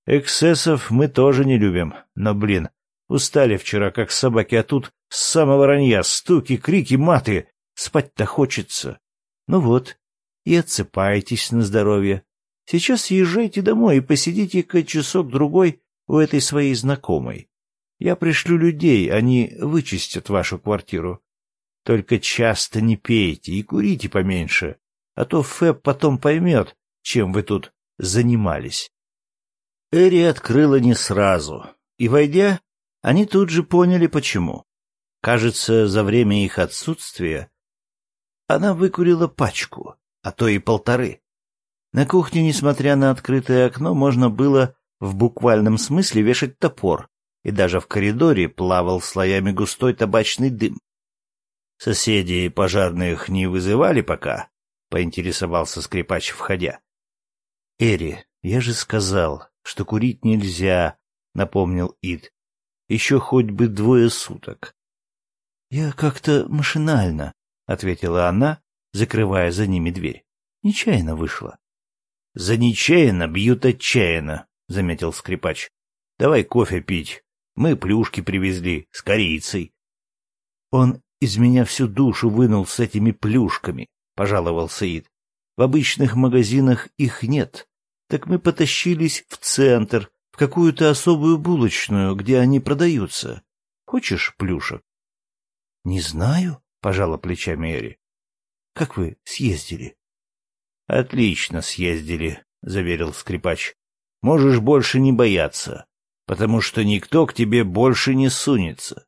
Эксцессов мы тоже не любим, но, блин, устали вчера, как собаки, а тут с самого ранья стуки, крики, маты. Спать-то хочется. Ну вот, и отсыпайтесь на здоровье. Сейчас езжайте домой и посидите-ка часок-другой у этой своей знакомой. Я пришлю людей, они вычистят вашу квартиру. Только часто не пейте и курите поменьше, а то Фэб потом поймет, чем вы тут занимались. Эри открыла не сразу, и, войдя, они тут же поняли, почему. Кажется, за время их отсутствия она выкурила пачку, а то и полторы. На кухне, несмотря на открытое окно, можно было в буквальном смысле вешать топор, и даже в коридоре плавал слоями густой табачный дым. Соседи пожарных не вызывали пока, — поинтересовался скрипач, входя. — Эри, я же сказал, что курить нельзя, — напомнил Ид. — Еще хоть бы двое суток. — Я как-то машинально, — ответила она, закрывая за ними дверь. Нечаянно вышла. — За нечаянно бьют отчаянно, — заметил скрипач. — Давай кофе пить. Мы плюшки привезли с корицей. Он из меня всю душу вынул с этими плюшками, — пожаловался Ид. В обычных магазинах их нет. Так мы потащились в центр, в какую-то особую булочную, где они продаются. Хочешь плюшек? — Не знаю, — пожала плечами Эри. — Как вы съездили? — Отлично съездили, — заверил скрипач. — Можешь больше не бояться потому что никто к тебе больше не сунется.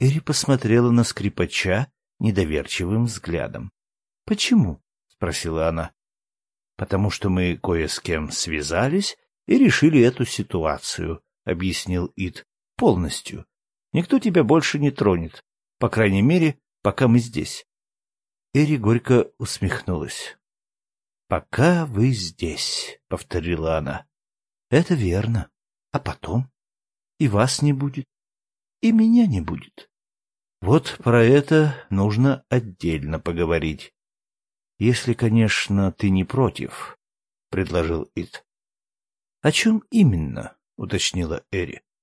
Эри посмотрела на скрипача недоверчивым взглядом. — Почему? — спросила она. — Потому что мы кое с кем связались и решили эту ситуацию, — объяснил Ид. — Полностью. Никто тебя больше не тронет, по крайней мере, пока мы здесь. Эри горько усмехнулась. — Пока вы здесь, — повторила она. — Это верно. А потом? И вас не будет, и меня не будет. Вот про это нужно отдельно поговорить. Если, конечно, ты не против, — предложил Ит. — О чем именно? — уточнила Эри. —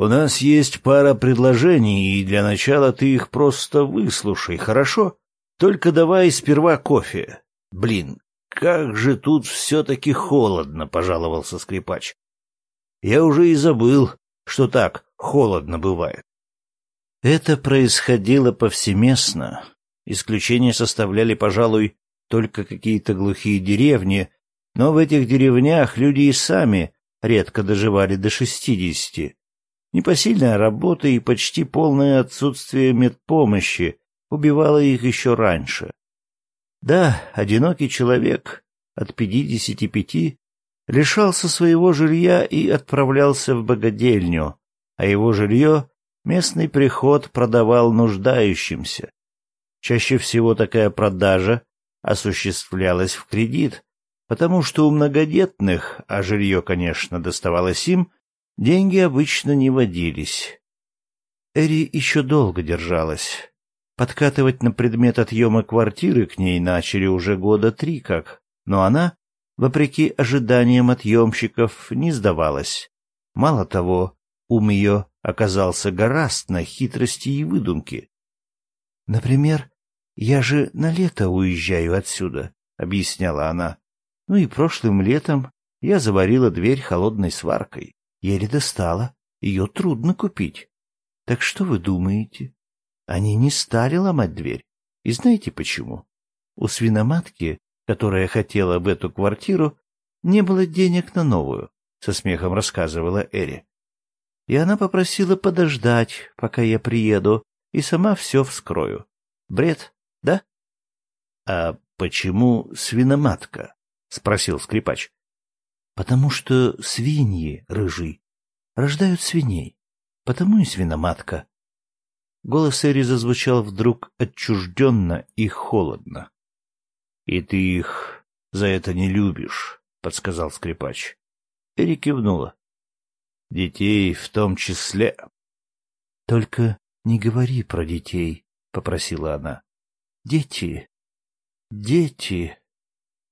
У нас есть пара предложений, и для начала ты их просто выслушай, хорошо? Только давай сперва кофе. Блин, как же тут все-таки холодно, — пожаловался скрипач. Я уже и забыл, что так холодно бывает. Это происходило повсеместно. Исключения составляли, пожалуй, только какие-то глухие деревни, Но в этих деревнях люди и сами редко доживали до шестидесяти. Непосильная работа и почти полное отсутствие медпомощи убивало их еще раньше. Да, одинокий человек от пятидесяти пяти лишался своего жилья и отправлялся в богадельню, а его жилье местный приход продавал нуждающимся. Чаще всего такая продажа осуществлялась в кредит, потому что у многодетных, а жилье, конечно, доставалось им, деньги обычно не водились. Эри еще долго держалась. Подкатывать на предмет отъема квартиры к ней начали уже года три как, но она, вопреки ожиданиям отъемщиков, не сдавалась. Мало того, ум ее оказался гораст на хитрости и выдумки. Например, я же на лето уезжаю отсюда, объясняла она. Ну и прошлым летом я заварила дверь холодной сваркой. Еле достала. Ее трудно купить. Так что вы думаете? Они не стали ломать дверь. И знаете почему? У свиноматки, которая хотела в эту квартиру, не было денег на новую, со смехом рассказывала Эри. И она попросила подождать, пока я приеду, и сама все вскрою. Бред, да? — А почему свиноматка? — спросил скрипач. — Потому что свиньи, рыжий, рождают свиней. Потому и свиноматка. Голос Эри зазвучал вдруг отчужденно и холодно. — И ты их за это не любишь, — подсказал скрипач. Эри кивнула. — Детей в том числе. — Только не говори про детей, — попросила она. — Дети, дети,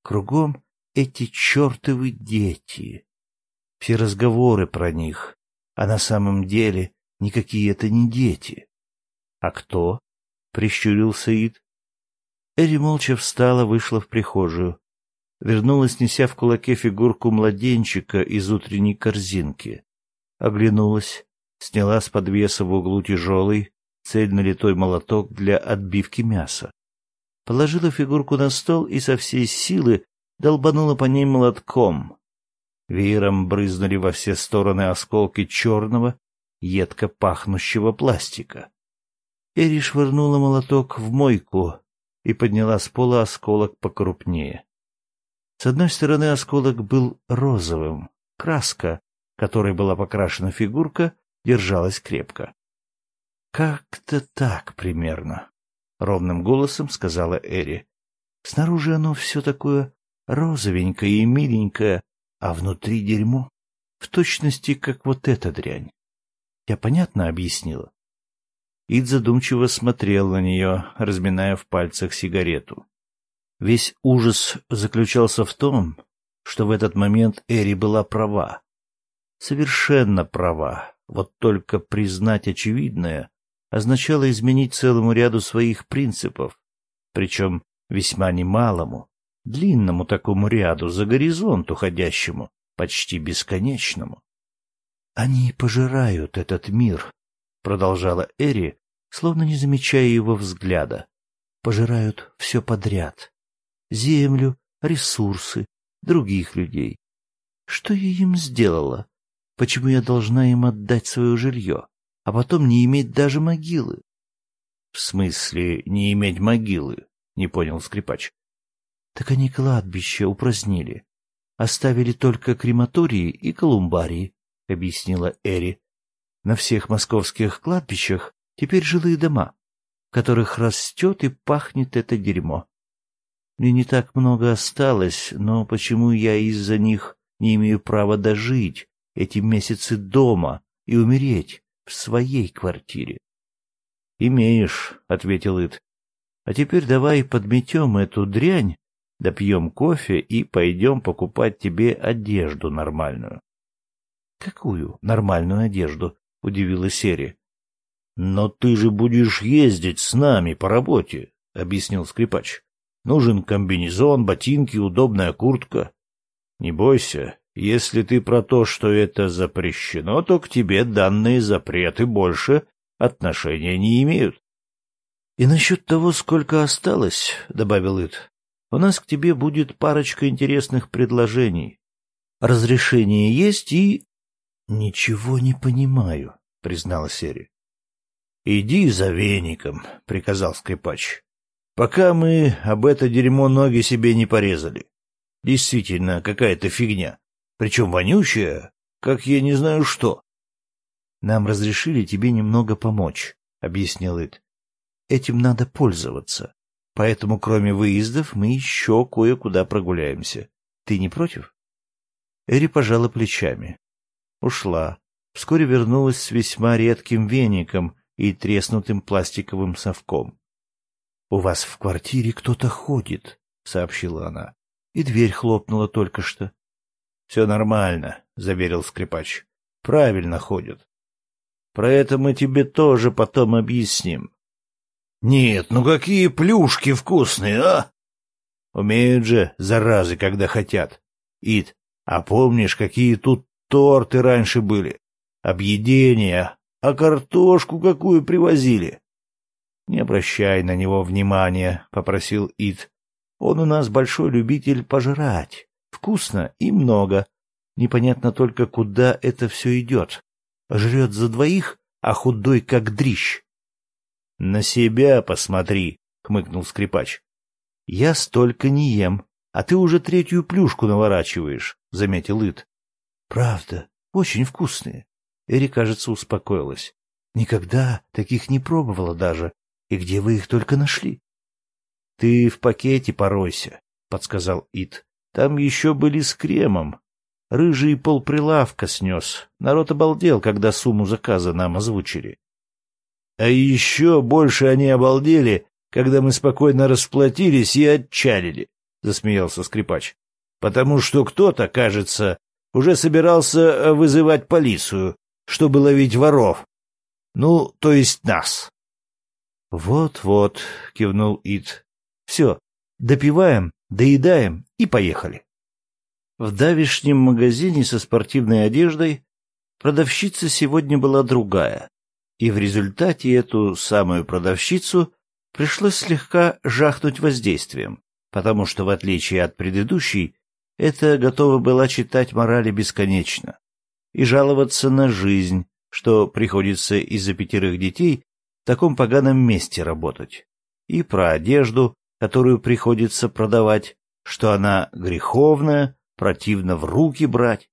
кругом эти чертовы дети. Все разговоры про них, а на самом деле никакие это не дети. — А кто? — прищурился Ид. Эри молча встала, вышла в прихожую. Вернулась, неся в кулаке фигурку младенчика из утренней корзинки. Оглянулась, сняла с подвеса в углу тяжелый, цельно литой молоток для отбивки мяса. Положила фигурку на стол и со всей силы долбанула по ней молотком. Веером брызнули во все стороны осколки черного, едко пахнущего пластика. Эри швырнула молоток в мойку и подняла с пола осколок покрупнее. С одной стороны осколок был розовым, краска, которой была покрашена фигурка, держалась крепко. «Как-то так примерно», — ровным голосом сказала Эри. «Снаружи оно все такое розовенькое и миленькое, а внутри дерьмо, в точности, как вот эта дрянь. Я понятно объяснила?» Ид задумчиво смотрел на нее, разминая в пальцах сигарету. Весь ужас заключался в том, что в этот момент Эри была права. Совершенно права. Вот только признать очевидное означало изменить целому ряду своих принципов, причем весьма немалому, длинному такому ряду за горизонт уходящему, почти бесконечному. Они пожирают этот мир, продолжала Эри, словно не замечая его взгляда. Пожирают все подряд. Землю, ресурсы, других людей. Что я им сделала? Почему я должна им отдать свое жилье, а потом не иметь даже могилы? — В смысле не иметь могилы? — не понял скрипач. — Так они кладбище упразднили. Оставили только крематории и колумбарии, — объяснила Эри. На всех московских кладбищах теперь жилые дома, в которых растет и пахнет это дерьмо. Мне не так много осталось, но почему я из-за них не имею права дожить эти месяцы дома и умереть в своей квартире? — Имеешь, — ответил Ит. — А теперь давай подметем эту дрянь, допьем кофе и пойдем покупать тебе одежду нормальную. — Какую нормальную одежду? — удивилась Серия. — Но ты же будешь ездить с нами по работе, — объяснил скрипач. — Нужен комбинезон, ботинки, удобная куртка. Не бойся, если ты про то, что это запрещено, то к тебе данные запреты больше отношения не имеют. — И насчет того, сколько осталось, — добавил Ит, У нас к тебе будет парочка интересных предложений. Разрешение есть и... — Ничего не понимаю, — признала Сери. — Иди за веником, — приказал скрипач, — пока мы об это дерьмо ноги себе не порезали. Действительно, какая-то фигня. Причем вонючая, как я не знаю что. — Нам разрешили тебе немного помочь, — объяснил Ит. — Этим надо пользоваться. Поэтому, кроме выездов, мы еще кое-куда прогуляемся. Ты не против? Эри пожала плечами. Ушла. Вскоре вернулась с весьма редким веником и треснутым пластиковым совком. — У вас в квартире кто-то ходит, — сообщила она. — И дверь хлопнула только что. — Все нормально, — заверил скрипач. — Правильно ходят. Про это мы тебе тоже потом объясним. Нет, ну какие плюшки вкусные, а? Умеют же, заразы, когда хотят. Ид, а помнишь, какие тут торты раньше были? Объедения, а картошку какую привозили? Не обращай на него внимания, — попросил Ид. Он у нас большой любитель пожрать. Вкусно и много. Непонятно только, куда это все идет. Жрет за двоих, а худой как дрищ. — На себя посмотри, — хмыкнул скрипач. — Я столько не ем, а ты уже третью плюшку наворачиваешь, — заметил Ит. — Правда, очень вкусные. Эри, кажется, успокоилась. Никогда таких не пробовала даже. И где вы их только нашли? — Ты в пакете поройся, — подсказал Ит. Там еще были с кремом. Рыжий полприлавка снес. Народ обалдел, когда сумму заказа нам озвучили. А еще больше они обалдели, когда мы спокойно расплатились и отчалили, — засмеялся скрипач. — Потому что кто-то, кажется, уже собирался э, вызывать полицию, чтобы ловить воров. Ну, то есть нас. «Вот — Вот-вот, — кивнул Ит. — Все, допиваем, доедаем и поехали. В давишнем магазине со спортивной одеждой продавщица сегодня была другая и в результате эту самую продавщицу пришлось слегка жахнуть воздействием, потому что, в отличие от предыдущей, эта готова была читать морали бесконечно и жаловаться на жизнь, что приходится из-за пятерых детей в таком поганом месте работать, и про одежду, которую приходится продавать, что она греховная, противно в руки брать,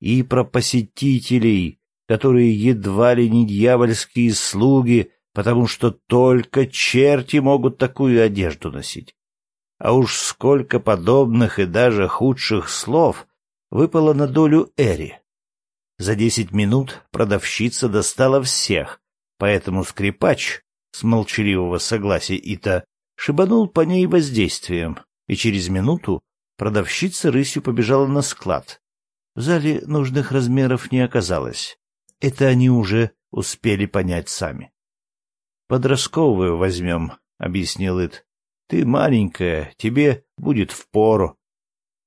и про посетителей, которые едва ли не дьявольские слуги, потому что только черти могут такую одежду носить. А уж сколько подобных и даже худших слов выпало на долю Эри. За десять минут продавщица достала всех, поэтому скрипач с молчаливого согласия Ита шибанул по ней воздействием, и через минуту продавщица рысью побежала на склад. В зале нужных размеров не оказалось. Это они уже успели понять сами. «Подростковую возьмем», — объяснил Ит. «Ты маленькая, тебе будет впору».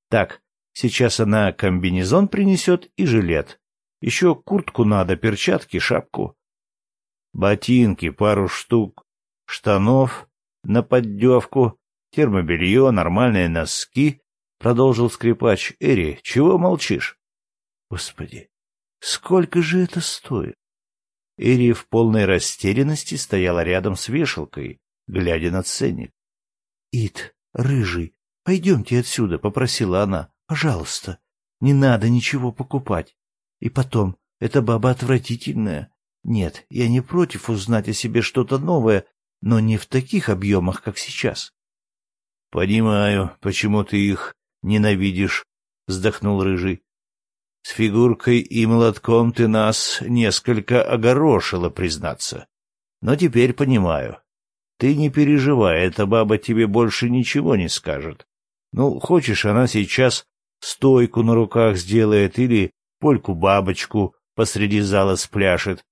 «Так, сейчас она комбинезон принесет и жилет. Еще куртку надо, перчатки, шапку. Ботинки, пару штук, штанов на поддевку, термобелье, нормальные носки», — продолжил скрипач. «Эри, чего молчишь?» «Господи, Сколько же это стоит? Эри в полной растерянности стояла рядом с вешалкой, глядя на ценник. — Ит, рыжий, пойдемте отсюда, — попросила она. — Пожалуйста, не надо ничего покупать. И потом, эта баба отвратительная. Нет, я не против узнать о себе что-то новое, но не в таких объемах, как сейчас. — Понимаю, почему ты их ненавидишь, — вздохнул Рыжий. С фигуркой и молотком ты нас несколько огорошила, признаться. Но теперь понимаю. Ты не переживай, эта баба тебе больше ничего не скажет. Ну, хочешь, она сейчас стойку на руках сделает или польку-бабочку посреди зала спляшет.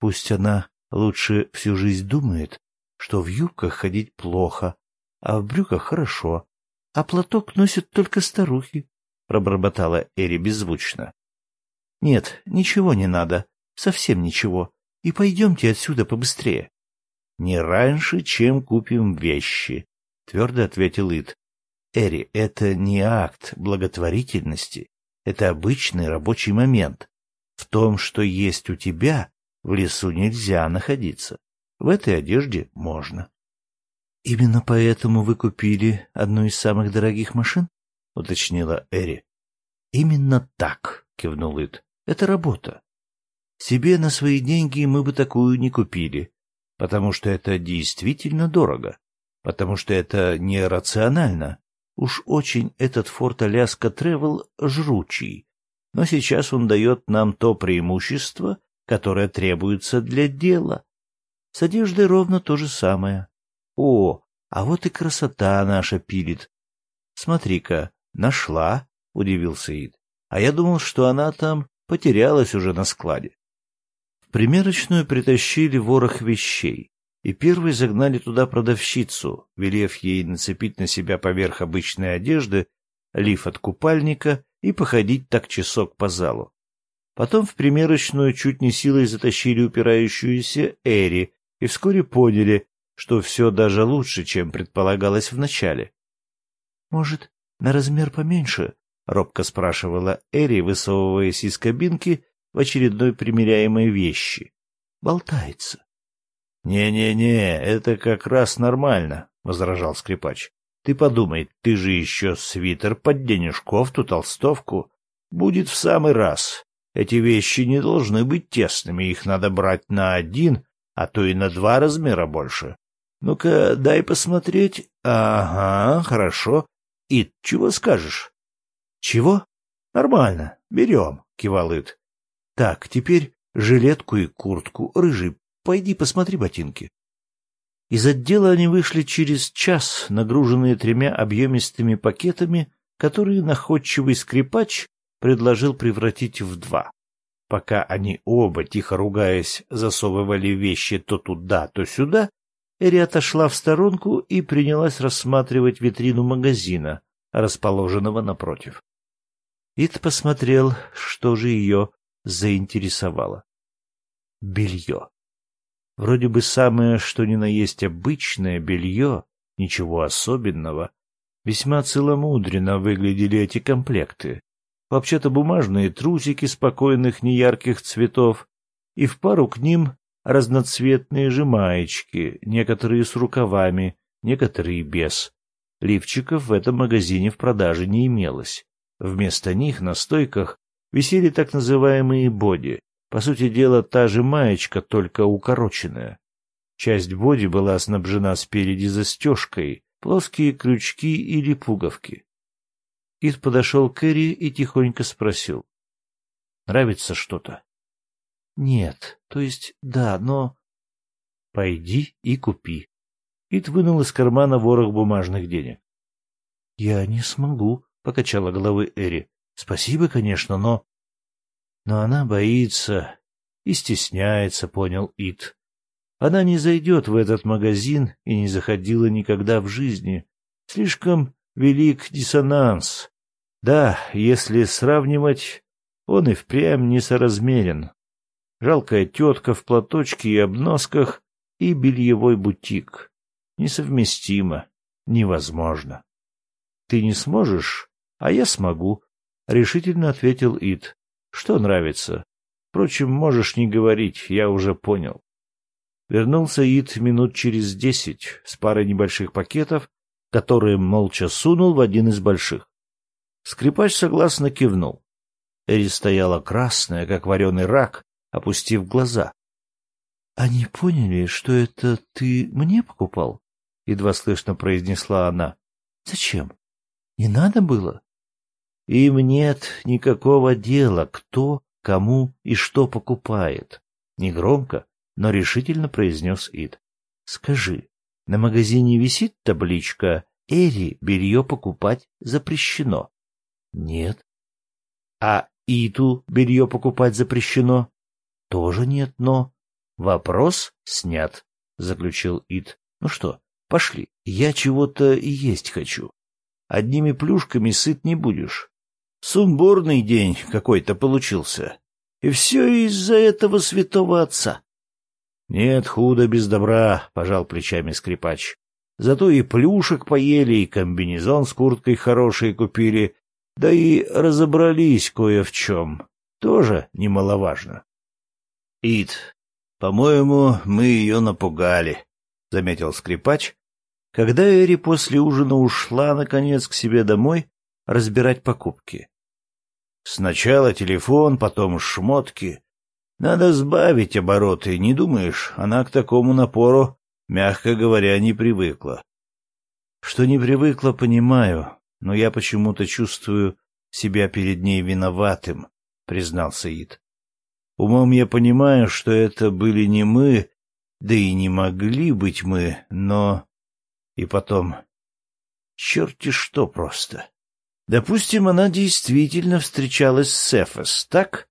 Пусть она лучше всю жизнь думает, что в юбках ходить плохо, а в брюках хорошо, а платок носят только старухи. — пробормотала Эри беззвучно. — Нет, ничего не надо, совсем ничего, и пойдемте отсюда побыстрее. — Не раньше, чем купим вещи, — твердо ответил Ит. Эри, это не акт благотворительности, это обычный рабочий момент. В том, что есть у тебя, в лесу нельзя находиться. В этой одежде можно. — Именно поэтому вы купили одну из самых дорогих машин? — уточнила Эри. — Именно так, — кивнул Ит. — Это работа. Себе на свои деньги мы бы такую не купили, потому что это действительно дорого, потому что это нерационально. Уж очень этот Форт Аляска Тревел жручий, но сейчас он дает нам то преимущество, которое требуется для дела. С одеждой ровно то же самое. О, а вот и красота наша пилит. Смотри-ка, нашла, — удивился Ид. А я думал, что она там потерялась уже на складе. В примерочную притащили ворох вещей, и первой загнали туда продавщицу, велев ей нацепить на себя поверх обычной одежды лиф от купальника и походить так часок по залу. Потом в примерочную чуть не силой затащили упирающуюся Эри и вскоре поняли, что все даже лучше, чем предполагалось вначале. — Может, на размер поменьше? — робко спрашивала Эри, высовываясь из кабинки в очередной примеряемой вещи. — Болтается. «Не-не-не, это как раз нормально», — возражал скрипач. «Ты подумай, ты же еще свитер подденешь, кофту, толстовку. Будет в самый раз. Эти вещи не должны быть тесными, их надо брать на один, а то и на два размера больше. Ну-ка, дай посмотреть. Ага, хорошо. И чего скажешь? Чего? Нормально, берем, кивал Ит. Так, теперь жилетку и куртку, рыжий, пойди посмотри ботинки. Из отдела они вышли через час, нагруженные тремя объемистыми пакетами, которые находчивый скрипач предложил превратить в два. Пока они оба, тихо ругаясь, засовывали вещи то туда, то сюда, Эри отошла в сторонку и принялась рассматривать витрину магазина, расположенного напротив. Ит посмотрел, что же ее заинтересовало. Белье. Вроде бы самое, что ни на есть обычное белье, ничего особенного. Весьма целомудренно выглядели эти комплекты. Вообще-то бумажные трусики спокойных неярких цветов, и в пару к ним разноцветные же маечки, некоторые с рукавами, некоторые без. Лифчиков в этом магазине в продаже не имелось. Вместо них на стойках висели так называемые боди, по сути дела, та же маечка, только укороченная. Часть боди была снабжена спереди застежкой, плоские крючки или пуговки. Ид подошел к Эри и тихонько спросил. — Нравится что-то? — Нет, то есть да, но... — Пойди и купи. Ид вынул из кармана ворох бумажных денег. — Я не смогу, — покачала головой Эри. — Спасибо, конечно, но... Но она боится и стесняется, понял Ит. Она не зайдет в этот магазин и не заходила никогда в жизни. Слишком велик диссонанс. Да, если сравнивать, он и впрямь несоразмерен. Жалкая тетка в платочке и обносках и бельевой бутик. Несовместимо, невозможно. — Ты не сможешь, а я смогу, — решительно ответил Ит. Что нравится? Впрочем, можешь не говорить, я уже понял. Вернулся Ид минут через десять с парой небольших пакетов, которые молча сунул в один из больших. Скрипач согласно кивнул. Эри стояла красная, как вареный рак, опустив глаза. — Они поняли, что это ты мне покупал? — едва слышно произнесла она. — Зачем? Не надо было? Им нет никакого дела, кто, кому и что покупает. Негромко, но решительно произнес Ид. Скажи, на магазине висит табличка «Эри белье покупать запрещено»? Нет. А Иту белье покупать запрещено? Тоже нет, но... Вопрос снят, заключил Ид. Ну что, пошли, я чего-то есть хочу. Одними плюшками сыт не будешь. Сумбурный день какой-то получился. И все из-за этого святого отца. — Нет худа без добра, — пожал плечами скрипач. Зато и плюшек поели, и комбинезон с курткой хороший купили, да и разобрались кое в чем. Тоже немаловажно. — Ид, по-моему, мы ее напугали, — заметил скрипач, когда Эри после ужина ушла, наконец, к себе домой разбирать покупки. Сначала телефон, потом шмотки. Надо сбавить обороты, не думаешь, она к такому напору мягко говоря, не привыкла. Что не привыкла, понимаю, но я почему-то чувствую себя перед ней виноватым, признался Ид. Умом я понимаю, что это были не мы, да и не могли быть мы, но... И потом... Черти что просто. Допустим, она действительно встречалась с Эфос, так?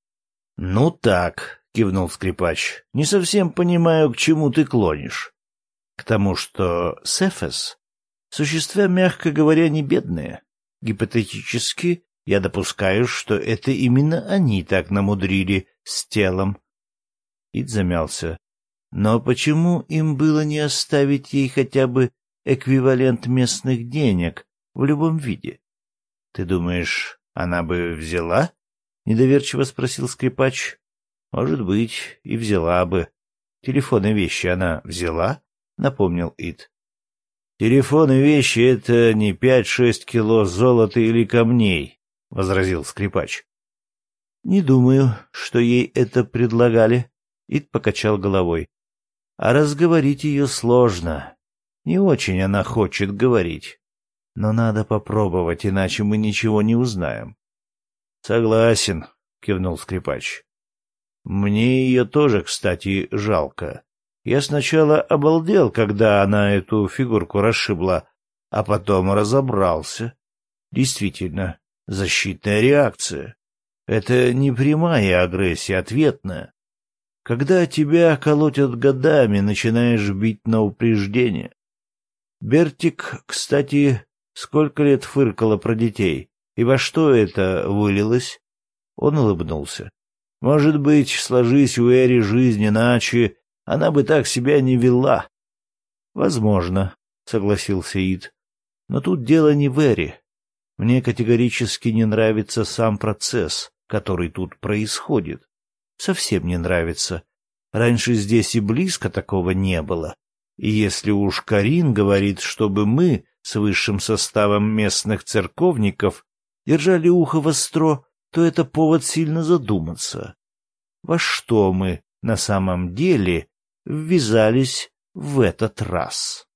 — Ну так, — кивнул скрипач. — Не совсем понимаю, к чему ты клонишь. К тому, что Сефес — существа, мягко говоря, не бедные. Гипотетически я допускаю, что это именно они так намудрили с телом. Ид замялся. Но почему им было не оставить ей хотя бы эквивалент местных денег в любом виде? Ты думаешь, она бы взяла? Недоверчиво спросил скрипач. Может быть, и взяла бы. Телефоны вещи она взяла? — напомнил Ит. «Телефон и вещи — это не пять-шесть кило золота или камней», — возразил скрипач. «Не думаю, что ей это предлагали», — Ит покачал головой. «А разговорить ее сложно. Не очень она хочет говорить. Но надо попробовать, иначе мы ничего не узнаем». «Согласен», — кивнул скрипач. «Мне ее тоже, кстати, жалко. Я сначала обалдел, когда она эту фигурку расшибла, а потом разобрался. Действительно, защитная реакция. Это не прямая агрессия, ответная. Когда тебя колотят годами, начинаешь бить на упреждение. Бертик, кстати, сколько лет фыркала про детей, и во что это вылилось? Он улыбнулся. Может быть, сложись у Эри жизнь иначе, она бы так себя не вела. — Возможно, — согласился Ид. — Но тут дело не в Эре. Мне категорически не нравится сам процесс, который тут происходит. Совсем не нравится. Раньше здесь и близко такого не было. И если уж Карин говорит, чтобы мы с высшим составом местных церковников держали ухо востро, то это повод сильно задуматься. Во что мы на самом деле ввязались в этот раз.